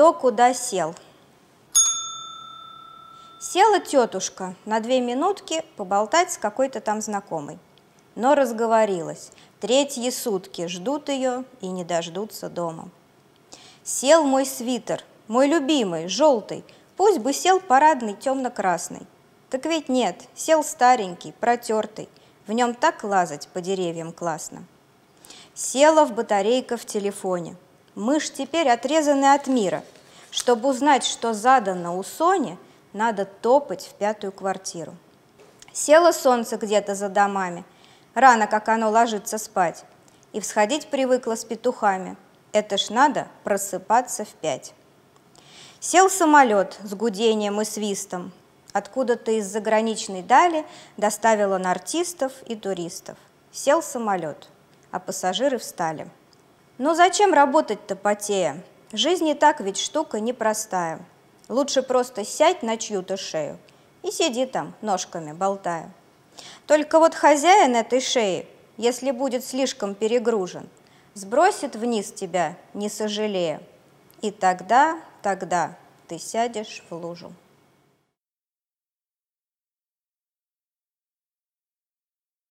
Кто куда сел? Села тетушка на две минутки поболтать с какой-то там знакомой. Но разговорилась. Третьи сутки ждут ее и не дождутся дома. Сел мой свитер, мой любимый, желтый, пусть бы сел парадный темно-красный. Так ведь нет, сел старенький, протертый, в нем так лазать по деревьям классно. Села в батарейка в телефоне. Мышь теперь отрезаны от мира. Чтобы узнать, что задано у Сони – надо топать в пятую квартиру. Село солнце где-то за домами, рано как оно ложится спать, и всходить привыкла с петухами. Это ж надо просыпаться в пять. Сел самолет с гудением и свистом. Откуда-то из заграничной дали доставил он артистов и туристов. Сел самолет, а пассажиры встали. Ну зачем работать-то потея? Жизнь и так ведь штука непростая. Лучше просто сядь на чью-то шею и сиди там, ножками болтая. Только вот хозяин этой шеи, если будет слишком перегружен, сбросит вниз тебя, не сожалея. И тогда, тогда ты сядешь в лужу.